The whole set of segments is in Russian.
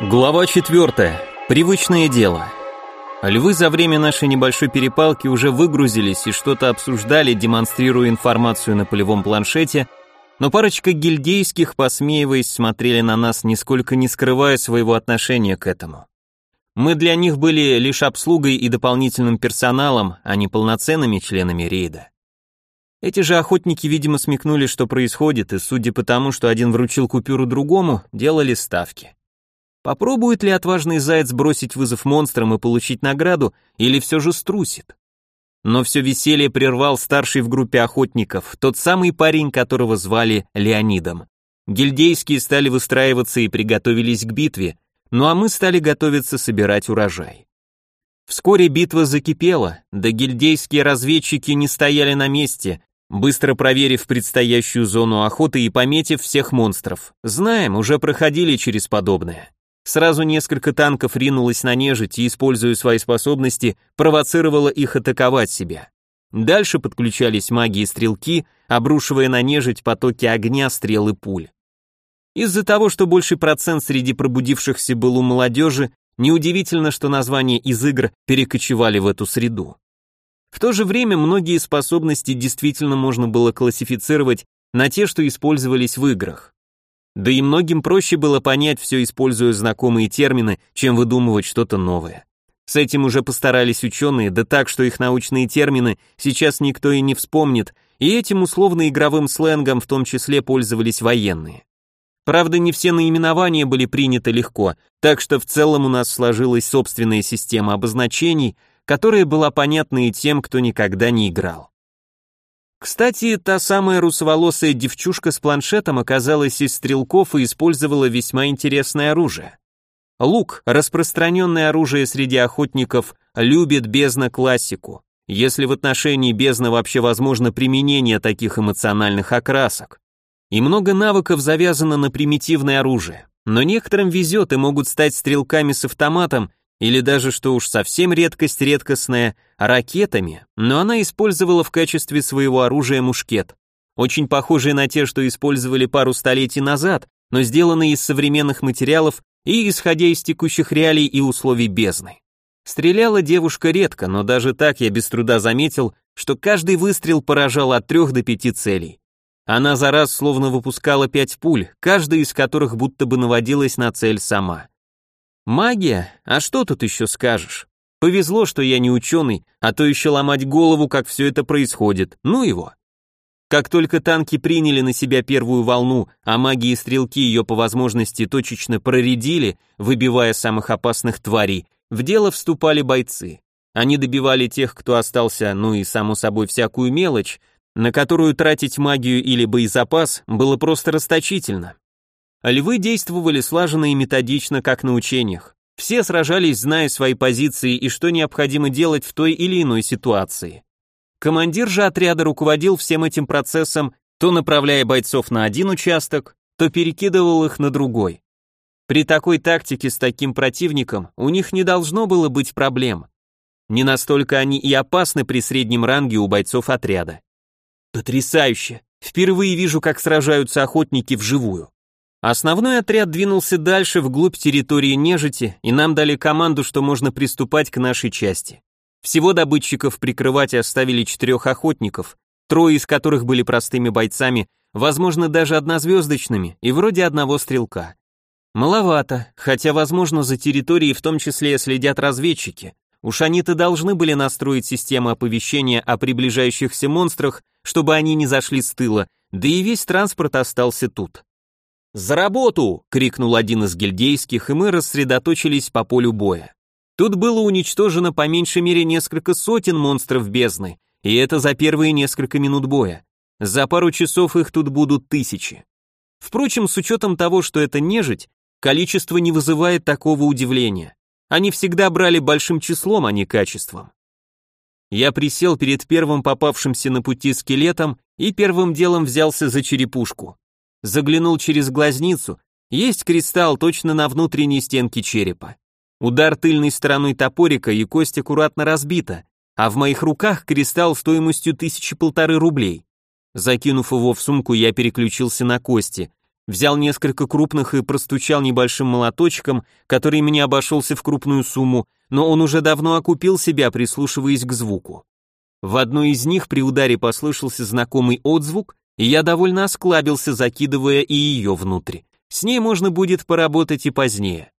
Глава 4. Привычное дело. Львы за время нашей небольшой перепалки уже выгрузились и что-то обсуждали, демонстрируя информацию на полевом планшете, но парочка гильдейских, посмеиваясь, смотрели на нас, нисколько не скрывая своего отношения к этому. Мы для них были лишь обслугой и дополнительным персоналом, а не полноценными членами рейда. Эти же охотники, видимо, смекнули, что происходит, и, судя по тому, что один вручил купюру другому, делали ставки. Попробует ли отважный заяц бросить вызов монстрам и получить награду, или все же струсит? Но все веселье прервал старший в группе охотников, тот самый парень, которого звали Леонидом. Гильдейские стали выстраиваться и приготовились к битве, ну а мы стали готовиться собирать урожай. Вскоре битва закипела, да гильдейские разведчики не стояли на месте, быстро проверив предстоящую зону охоты и пометив всех монстров. Знаем, уже проходили через подобное. Сразу несколько танков ринулось на нежить и, используя свои способности, провоцировало их атаковать себя. Дальше подключались маги и стрелки, обрушивая на нежить потоки огня, стрел и пуль. Из-за того, что больший процент среди пробудившихся был у молодежи, неудивительно, что названия из игр перекочевали в эту среду. В то же время многие способности действительно можно было классифицировать на те, что использовались в играх. Да и многим проще было понять все, используя знакомые термины, чем выдумывать что-то новое. С этим уже постарались ученые, да так, что их научные термины сейчас никто и не вспомнит, и этим условно-игровым сленгом в том числе пользовались военные. Правда, не все наименования были приняты легко, так что в целом у нас сложилась собственная система обозначений, которая была понятна и тем, кто никогда не играл. Кстати, та самая русоволосая девчушка с планшетом оказалась из стрелков и использовала весьма интересное оружие. Лук, распространенное оружие среди охотников, любит бездна классику, если в отношении бездны вообще возможно применение таких эмоциональных окрасок. И много навыков завязано на примитивное оружие, но некоторым везет и могут стать стрелками с автоматом или даже, что уж совсем редкость редкостная, ракетами, но она использовала в качестве своего оружия мушкет, очень похожий на те, что использовали пару столетий назад, но сделанный из современных материалов и исходя из текущих реалий и условий бездны. Стреляла девушка редко, но даже так я без труда заметил, что каждый выстрел поражал от трех до пяти целей. Она за раз словно выпускала пять пуль, каждая из которых будто бы наводилась на цель сама. Магия? А что тут еще скажешь? Повезло, что я не ученый, а то еще ломать голову, как все это происходит. Ну его. Как только танки приняли на себя первую волну, а маги и стрелки ее по возможности точечно проредили, выбивая самых опасных тварей, в дело вступали бойцы. Они добивали тех, кто остался, ну и само собой всякую мелочь, на которую тратить магию или боезапас было просто расточительно. Львы действовали слаженно и методично, как на учениях. Все сражались, зная свои позиции и что необходимо делать в той или иной ситуации. Командир же отряда руководил всем этим процессом, то направляя бойцов на один участок, то перекидывал их на другой. При такой тактике с таким противником у них не должно было быть проблем. Не настолько они и опасны при среднем ранге у бойцов отряда. Потрясающе! Впервые вижу, как сражаются охотники вживую. Основной отряд двинулся дальше вглубь территории нежити, и нам дали команду, что можно приступать к нашей части. Всего добытчиков прикрывать оставили четырех охотников, трое из которых были простыми бойцами, возможно, даже однозвездочными, и вроде одного стрелка. Маловато, хотя, возможно, за территорией в том числе следят разведчики. Уж они-то должны были настроить систему оповещения о приближающихся монстрах, чтобы они не зашли с тыла, да и весь транспорт остался тут. «За работу!» — крикнул один из гильдейских, и мы рассредоточились по полю боя. Тут было уничтожено по меньшей мере несколько сотен монстров бездны, и это за первые несколько минут боя. За пару часов их тут будут тысячи. Впрочем, с учетом того, что это нежить, количество не вызывает такого удивления. Они всегда брали большим числом, а не качеством. Я присел перед первым попавшимся на пути скелетом и первым делом взялся за черепушку. Заглянул через глазницу, есть кристалл точно на внутренней стенке черепа. Удар тыльной стороной топорика и кость аккуратно разбита, а в моих руках кристалл стоимостью тысячи полторы рублей. Закинув его в сумку, я переключился на кости. Взял несколько крупных и простучал небольшим молоточком, который мне обошелся в крупную сумму, но он уже давно окупил себя, прислушиваясь к звуку. В одной из них при ударе послышался знакомый отзвук, и я довольно осклабился, закидывая и ее внутрь. С ней можно будет поработать и позднее.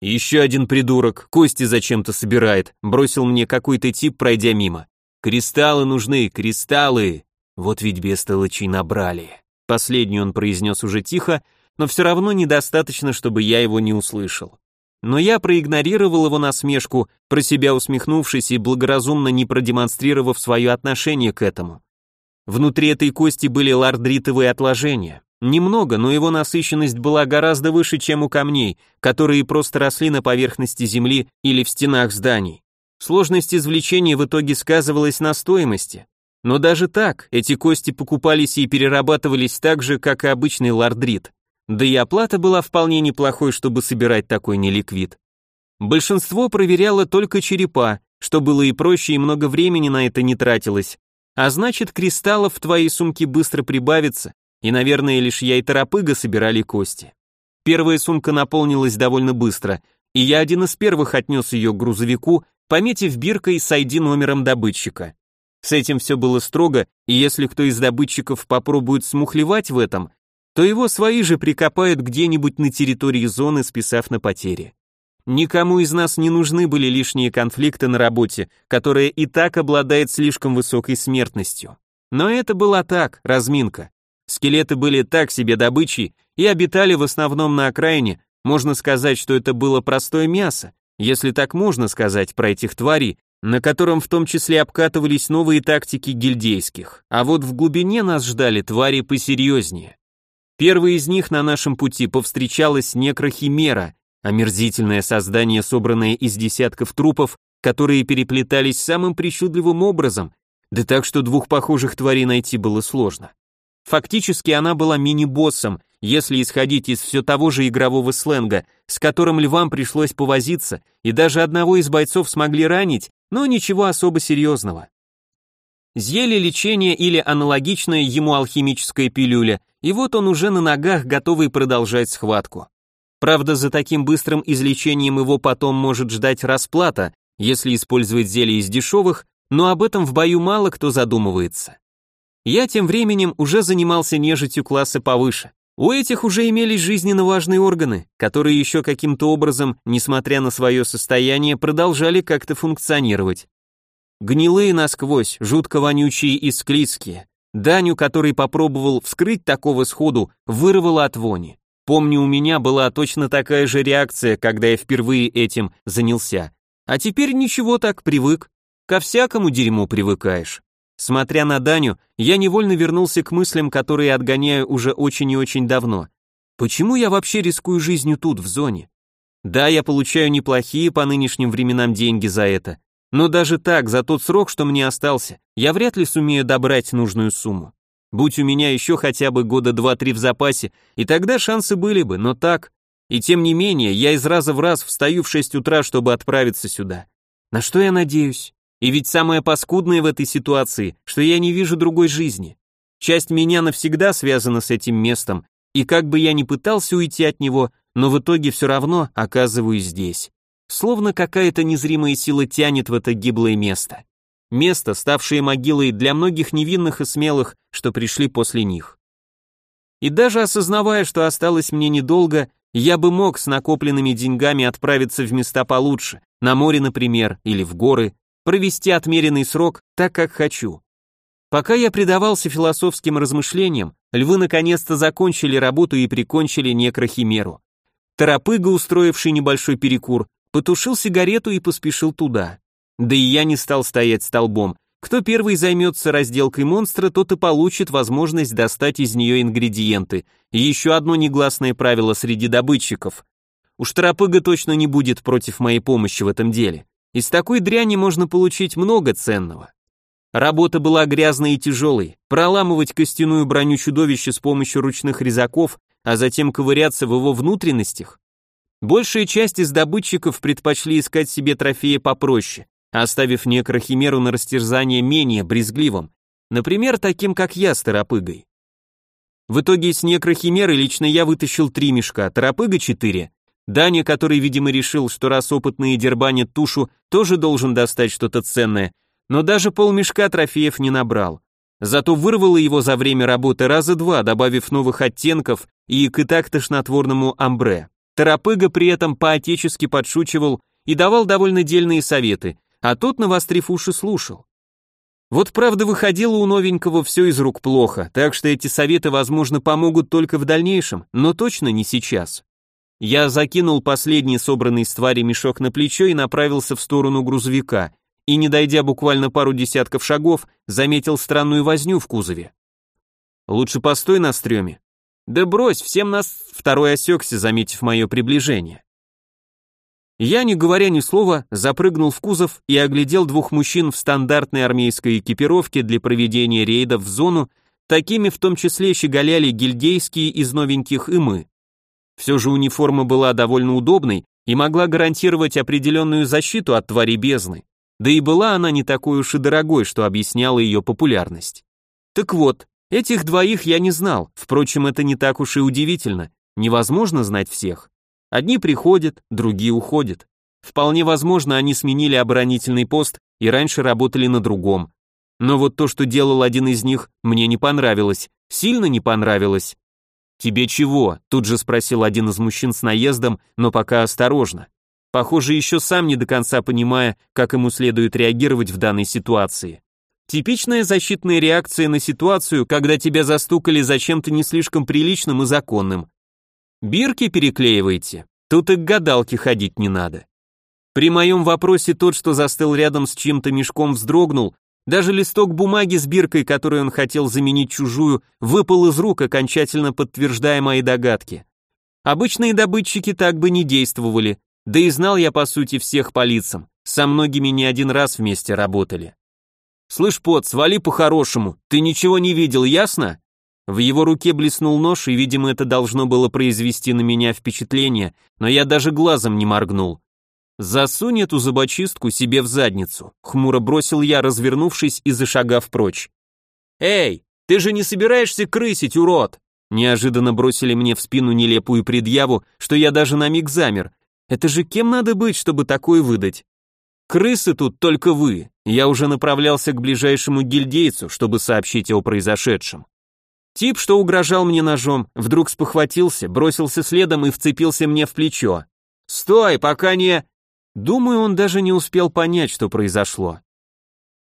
Еще один придурок, кости зачем-то собирает, бросил мне какой-то тип, пройдя мимо. Кристаллы нужны, кристаллы. Вот ведь бестолочей набрали. Последний он произнес уже тихо, но все равно недостаточно, чтобы я его не услышал. Но я проигнорировал его насмешку, про себя усмехнувшись и благоразумно не продемонстрировав свое отношение к этому. Внутри этой кости были лардритовые отложения. Немного, но его насыщенность была гораздо выше, чем у камней, которые просто росли на поверхности земли или в стенах зданий. Сложность извлечения в итоге сказывалась на стоимости. Но даже так, эти кости покупались и перерабатывались так же, как и обычный лардрит. Да и оплата была вполне неплохой, чтобы собирать такой неликвид. Большинство проверяло только черепа, что было и проще, и много времени на это не тратилось. А значит, кристаллов в твоей сумке быстро прибавится, и, наверное, лишь я и торопыга собирали кости. Первая сумка наполнилась довольно быстро, и я один из первых отнес ее к грузовику, пометив биркой с ID номером добытчика. С этим все было строго, и если кто из добытчиков попробует смухлевать в этом, то его свои же прикопают где-нибудь на территории зоны, списав на потери. Никому из нас не нужны были лишние конфликты на работе, которая и так обладает слишком высокой смертностью. Но это была так, разминка. Скелеты были так себе добычей и обитали в основном на окраине, можно сказать, что это было простое мясо, если так можно сказать про этих тварей, на котором в том числе обкатывались новые тактики гильдейских, а вот в глубине нас ждали твари посерьезнее. Первой из них на нашем пути повстречалась некрохимера, омерзительное создание, собранное из десятков трупов, которые переплетались самым причудливым образом, да так что двух похожих тварей найти было сложно. Фактически она была мини-боссом, если исходить из все того же игрового сленга, с которым львам пришлось повозиться, и даже одного из бойцов смогли ранить, но ничего особо серьезного. Зелье лечения или аналогичная ему алхимическая пилюля, и вот он уже на ногах, готовый продолжать схватку. Правда, за таким быстрым излечением его потом может ждать расплата, если использовать зелье из дешевых, но об этом в бою мало кто задумывается. Я тем временем уже занимался нежитью класса повыше. У этих уже имелись жизненно важные органы, которые еще каким-то образом, несмотря на свое состояние, продолжали как-то функционировать. Гнилые насквозь, жутко вонючие и склизкие. Даню, который попробовал вскрыть такого сходу, вырвало от вони. Помню, у меня была точно такая же реакция, когда я впервые этим занялся. А теперь ничего так, привык. Ко всякому дерьму привыкаешь. Смотря на Даню, я невольно вернулся к мыслям, которые отгоняю уже очень и очень давно. Почему я вообще рискую жизнью тут, в зоне? Да, я получаю неплохие по нынешним временам деньги за это, но даже так, за тот срок, что мне остался, я вряд ли сумею добрать нужную сумму. Будь у меня еще хотя бы года два-три в запасе, и тогда шансы были бы, но так. И тем не менее, я из раза в раз встаю в 6 утра, чтобы отправиться сюда. На что я надеюсь? И ведь самое паскудное в этой ситуации, что я не вижу другой жизни. Часть меня навсегда связана с этим местом, и как бы я ни пытался уйти от него, но в итоге все равно оказываюсь здесь. Словно какая-то незримая сила тянет в это гиблое место. Место, ставшее могилой для многих невинных и смелых, что пришли после них. И даже осознавая, что осталось мне недолго, я бы мог с накопленными деньгами отправиться в места получше, на море, например, или в горы, провести отмеренный срок так, как хочу. Пока я предавался философским размышлениям, львы наконец-то закончили работу и прикончили некрохимеру. Торопыга, устроивший небольшой перекур, потушил сигарету и поспешил туда. Да и я не стал стоять столбом. Кто первый займется разделкой монстра, тот и получит возможность достать из нее ингредиенты. Еще одно негласное правило среди добытчиков. Уж Торопыга точно не будет против моей помощи в этом деле. Из такой дряни можно получить много ценного. Работа была грязной и тяжелой. Проламывать костяную броню чудовища с помощью ручных резаков, а затем ковыряться в его внутренностях. Большая часть из добытчиков предпочли искать себе трофеи попроще, оставив некрохимеру на растерзание менее брезгливым. Например, таким, как я с торопыгой. В итоге с некрохимеры лично я вытащил три мешка, торопыга четыре. Даня, который, видимо, решил, что раз опытные дербанят тушу, тоже должен достать что-то ценное, но даже полмешка трофеев не набрал. Зато вырвало его за время работы раза два, добавив новых оттенков и к и так тошнотворному амбре. Торопыга при этом по-отечески подшучивал и давал довольно дельные советы, а тот, навострив уши, слушал. Вот правда выходило у новенького все из рук плохо, так что эти советы, возможно, помогут только в дальнейшем, но точно не сейчас. Я закинул последний собранный с твари мешок на плечо и направился в сторону грузовика, и, не дойдя буквально пару десятков шагов, заметил странную возню в кузове. «Лучше постой на стреме». «Да брось, всем нас...» Второй осекся, заметив мое приближение. Я, не говоря ни слова, запрыгнул в кузов и оглядел двух мужчин в стандартной армейской экипировке для проведения рейдов в зону, такими в том числе щеголяли гильдейские из новеньких и мы. Все же униформа была довольно удобной и могла гарантировать определенную защиту от твари бездны. Да и была она не такой уж и дорогой, что объясняло ее популярность. Так вот, этих двоих я не знал, впрочем, это не так уж и удивительно, невозможно знать всех. Одни приходят, другие уходят. Вполне возможно, они сменили оборонительный пост и раньше работали на другом. Но вот то, что делал один из них, мне не понравилось, сильно не понравилось. «Тебе чего?» – тут же спросил один из мужчин с наездом, но пока осторожно. Похоже, еще сам не до конца понимая, как ему следует реагировать в данной ситуации. Типичная защитная реакция на ситуацию, когда тебя застукали за чем-то не слишком приличным и законным. Бирки переклеиваете, тут и к гадалке ходить не надо. При моем вопросе тот, что застыл рядом с чьим-то мешком, вздрогнул, даже листок бумаги с биркой, которую он хотел заменить чужую, выпал из рук, окончательно подтверждая мои догадки. Обычные добытчики так бы не действовали, да и знал я по сути всех по лицам, со многими не один раз вместе работали. «Слышь, пот, свали по-хорошему, ты ничего не видел, ясно?» В его руке блеснул нож, и, видимо, это должно было произвести на меня впечатление, но я даже глазом не моргнул. «Засунь эту зубочистку себе в задницу», — хмуро бросил я, развернувшись и зашагав прочь. «Эй, ты же не собираешься крысить, урод!» Неожиданно бросили мне в спину нелепую предъяву, что я даже на миг замер, это же кем надо быть, чтобы такое выдать? Крысы тут только вы. Я уже направлялся к ближайшему гильдейцу, чтобы сообщить о произошедшем. Тип, что угрожал мне ножом, вдруг спохватился, бросился следом и вцепился мне в плечо. «Стой, пока не...» Думаю, он даже не успел понять, что произошло.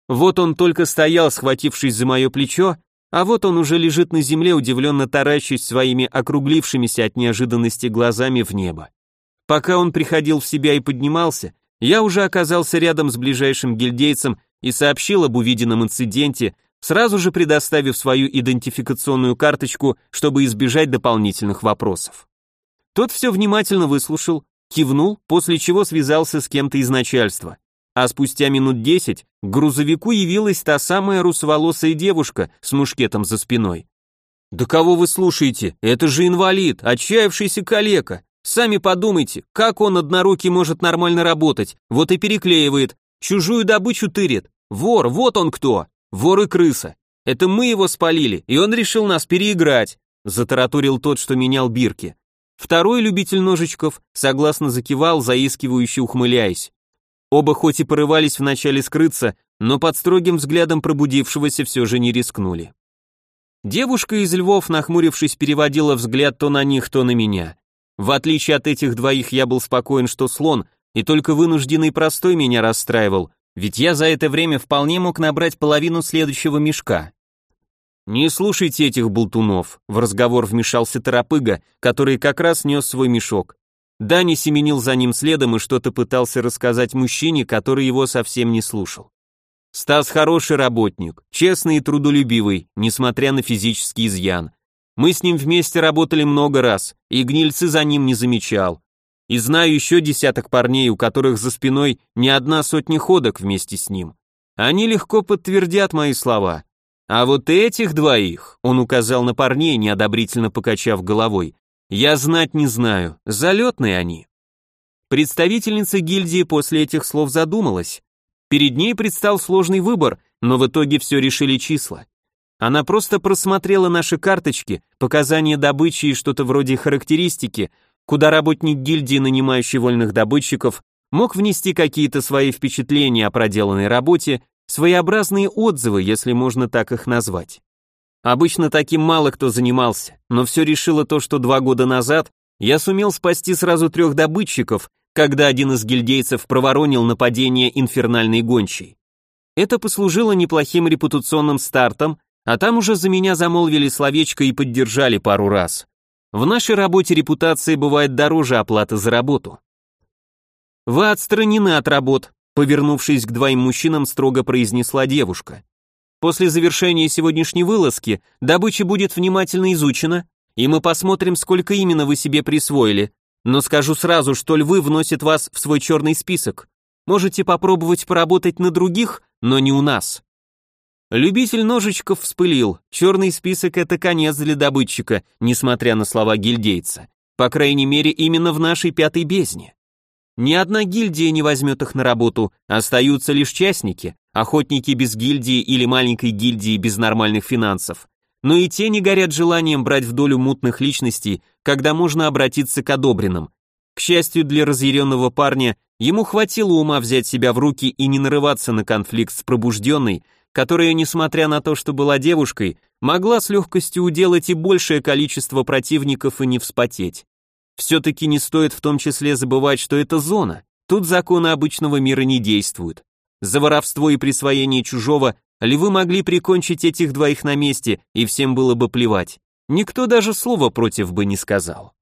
Вот он только стоял, схватившись за мое плечо, а вот он уже лежит на земле, удивленно таращась своими округлившимися от неожиданности глазами в небо. Пока он приходил в себя и поднимался, я уже оказался рядом с ближайшим гильдейцем и сообщил об увиденном инциденте, сразу же предоставив свою идентификационную карточку, чтобы избежать дополнительных вопросов. Тот все внимательно выслушал, кивнул, после чего связался с кем-то из начальства. А спустя минут десять к грузовику явилась та самая русоволосая девушка с мушкетом за спиной. «Да кого вы слушаете? Это же инвалид, отчаявшийся калека. Сами подумайте, как он однорукий может нормально работать, вот и переклеивает, чужую добычу тырит. Вор, вот он кто, вор и крыса. Это мы его спалили, и он решил нас переиграть, затараторил тот, что менял бирки. Второй любитель ножичков согласно закивал, заискивающе ухмыляясь. Оба хоть и порывались вначале скрыться, но под строгим взглядом пробудившегося все же не рискнули. Девушка из львов, нахмурившись, переводила взгляд то на них, то на меня. В отличие от этих двоих я был спокоен, что слон, и только вынужденный простой меня расстраивал, ведь я за это время вполне мог набрать половину следующего мешка. «Не слушайте этих болтунов», — в разговор вмешался Торопыга, который как раз нес свой мешок. Дани семенил за ним следом и что-то пытался рассказать мужчине, который его совсем не слушал. Стас хороший работник, честный и трудолюбивый, несмотря на физический изъян. Мы с ним вместе работали много раз, и гнильцы за ним не замечал. И знаю еще десяток парней, у которых за спиной не одна сотня ходок вместе с ним. Они легко подтвердят мои слова. А вот этих двоих, он указал на парней, неодобрительно покачав головой, я знать не знаю, залетные они. Представительница гильдии после этих слов задумалась. Перед ней предстал сложный выбор, но в итоге все решили числа. Она просто просмотрела наши карточки, показания добычи и что-то вроде характеристики, куда работник гильдии, нанимающий вольных добытчиков, мог внести какие-то свои впечатления о проделанной работе, своеобразные отзывы, если можно так их назвать. Обычно таким мало кто занимался, но все решило то, что два года назад я сумел спасти сразу трех добытчиков, когда один из гильдейцев проворонил нападение инфернальной гончей. Это послужило неплохим репутационным стартом, а там уже за меня замолвили словечко и поддержали пару раз. В нашей работе репутация бывает дороже оплаты за работу. Вы отстранены от работ, повернувшись к двоим мужчинам, строго произнесла девушка. После завершения сегодняшней вылазки добыча будет внимательно изучена, и мы посмотрим, сколько именно вы себе присвоили. Но скажу сразу, что львы вносят вас в свой черный список. Можете попробовать поработать на других, но не у нас. Любитель ножичков вспылил. Черный список это конец для добытчика, несмотря на слова гильдейца. По крайней мере, именно в нашей пятой бездне. Ни одна гильдия не возьмет их на работу, остаются лишь частники, охотники без гильдии или маленькой гильдии без нормальных финансов. Но и те не горят желанием брать в долю мутных личностей, когда можно обратиться к одобренным. К счастью для разъяренного парня, ему хватило ума взять себя в руки и не нарываться на конфликт с пробужденной, которая, несмотря на то, что была девушкой, могла с легкостью уделать и большее количество противников и не вспотеть. Все-таки не стоит в том числе забывать, что это зона, тут законы обычного мира не действуют. За воровство и присвоение чужого львы могли прикончить этих двоих на месте, и всем было бы плевать. Никто даже слова против бы не сказал.